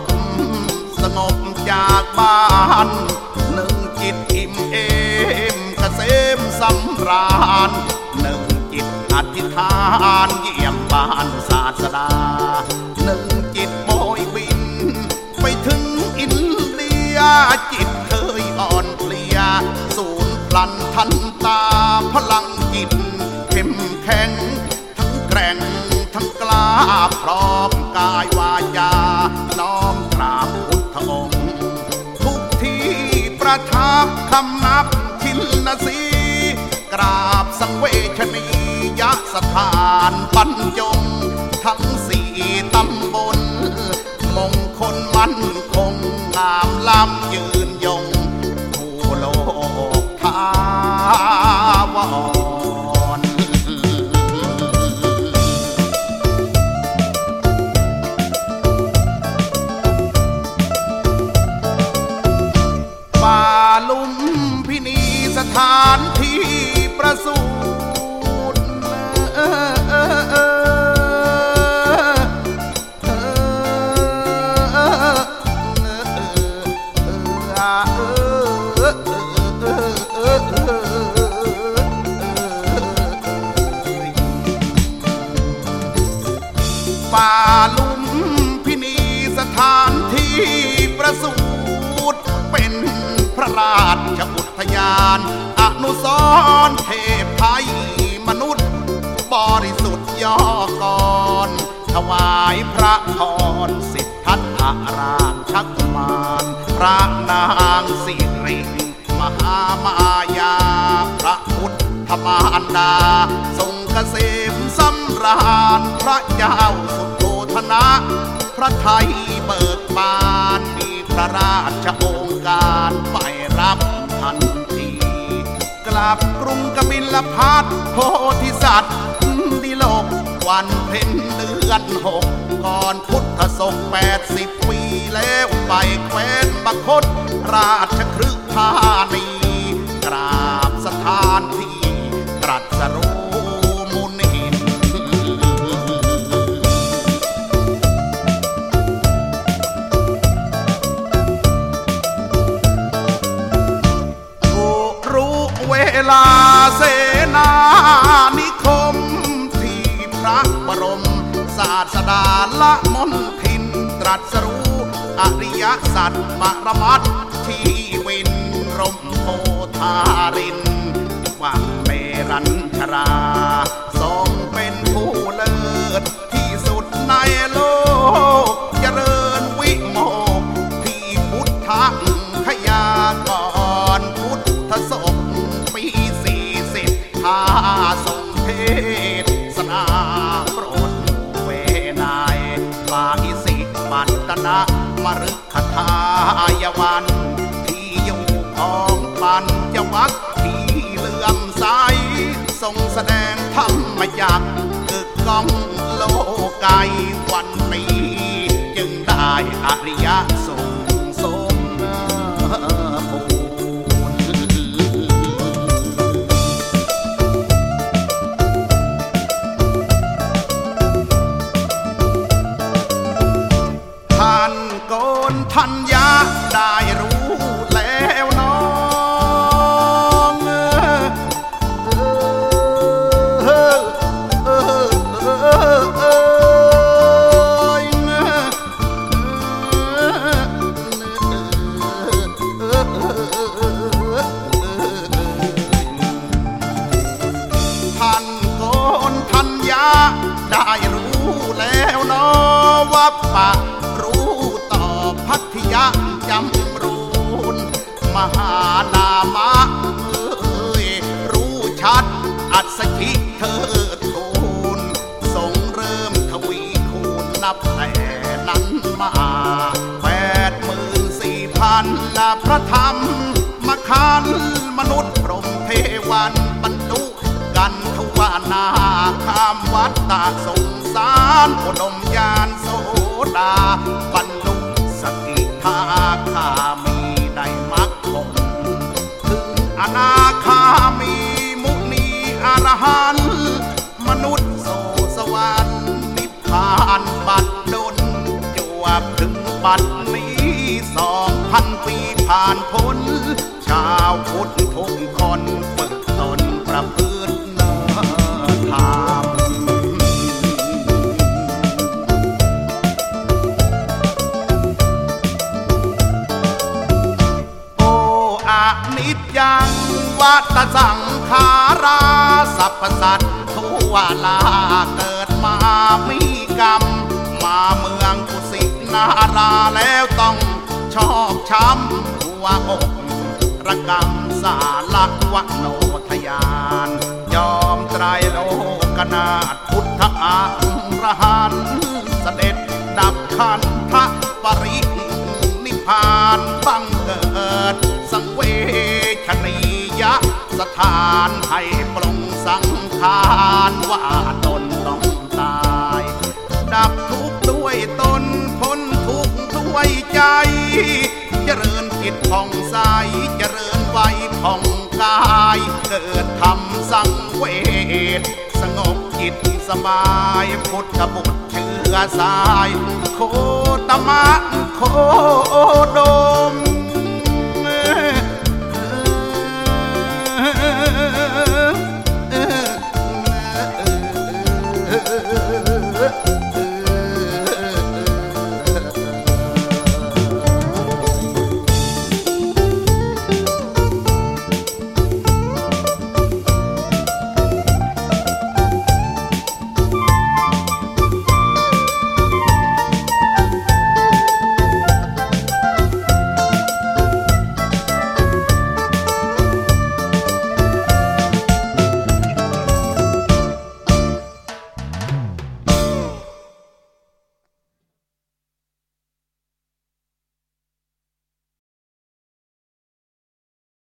บ สงบจากบ้าน หนึ่งจิตอิ่มเอมเกษมสำราญหนึ่งจิตอธิษฐานเยี่ยมบ้านศาสดาหนึ่งจิตโบยบิน ไปถึงอินเดีย จิตเคยอ่อนเพลีย สูญพลันทันตาพลังจิตเข้มแข็ง ทั้งแกร่ง ทั้งกล้าพร้อมกาย นสีกราบสังเวชนียสถานบรรจงทั้งสี่ตำบลมงคลมั่น นุสรณ์เทพไทยมนุษย์ บริสุทธิ์ย่อก่อนถวายพระพรสิทธัตถราชกุมารพระนางสิริมหามายา พระพุทธมารดา ทรงเกษมสำราญพระเจ้าสุโธธนะ พระไทยเบิกบานมีพระราช ลพัทโพธิสัตว์ดิโลก วันเพ็ญเดือนหก ก่อนพุทธศกแปดสิบปีแล้วไปแคว้นบคต ราชครึกพานี กราบสถานที่ตรัสรู้มุนินผู้รู้เวลา ละมนทินตรัสรู้อริยสัจปรมัตถ์ชีวินรมโพธารินวังเมรัญชรา ยวัน ที่อยู่ของปัญจวัคที่เลื่อมใสทรงแสดงธรรมจักรกึกก้องโลกายวันปีจึงได้อริยสง มหานามะเอ้ยรู้ชัด อัศชิเธอทูลทรงเริ่มทวีคูณนับแต่นั้นมาแปดหมื่นสี่พันละพระธรรมมาคันมนุษย์พรหมเทวันบรรดุกันทวานาข้ามวัดตาสงสารอุดมยานโสดาบ มีมุนีอรหันต์มนุษย์โสสวรรค์นิพพานบาดดนจวบถึงบัดนี้สองพันปีผ่านพ้น ชาวพุทธทุกคนฝึกตนประพฤติเนธรรมโออานิจจัง วัตสังขาราสัพพสัตว์ทุวลาเกิดมามีกรรม มาเมืองกุสินาราแล้วต้องชอกช้ำหัวอกระกรรมสาลักวโนทยาน ยอมไตรโลกนาถพุทธอังรหันเสด็จดับขันธปรินิพานบัง สถานให้ปรงสังขารว่าตนต้องตาย ดับทุกข์ด้วยตนพ้นทุกข์ด้วยใจ เจริญจิตผ่องใสเจริญไว้ผ่องกาย เกิดธรรมสังเวชสงบจิตสบายพุทธบุตรเชื้อสาย โคตมะโคดม